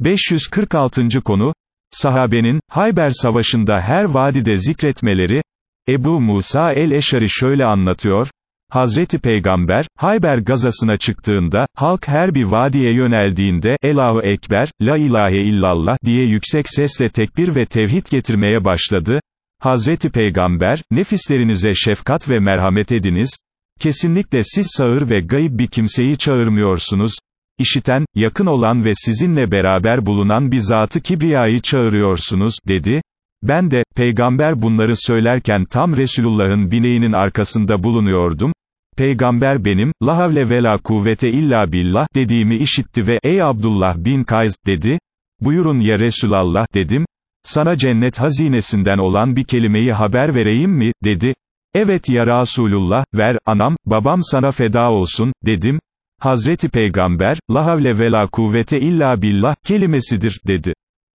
546. konu, sahabenin, Hayber Savaşı'nda her vadide zikretmeleri, Ebu Musa el-Eşari şöyle anlatıyor, Hazreti Peygamber, Hayber gazasına çıktığında, halk her bir vadiye yöneldiğinde, Elahu Ekber, La ilahe illallah diye yüksek sesle tekbir ve tevhid getirmeye başladı. Hazreti Peygamber, nefislerinize şefkat ve merhamet ediniz, kesinlikle siz sağır ve gayip bir kimseyi çağırmıyorsunuz, işiten, yakın olan ve sizinle beraber bulunan bir zatı kibriyayı çağırıyorsunuz, dedi. Ben de, peygamber bunları söylerken tam Resulullah'ın bineğinin arkasında bulunuyordum. Peygamber benim, la havle ve la kuvvete illa billah, dediğimi işitti ve, ey Abdullah bin Kays, dedi. Buyurun ya Resulallah, dedim. Sana cennet hazinesinden olan bir kelimeyi haber vereyim mi, dedi. Evet ya Resulullah, ver, anam, babam sana feda olsun, dedim. Hazreti Peygamber, la havle ve la kuvvete illa billah, kelimesidir, dedi.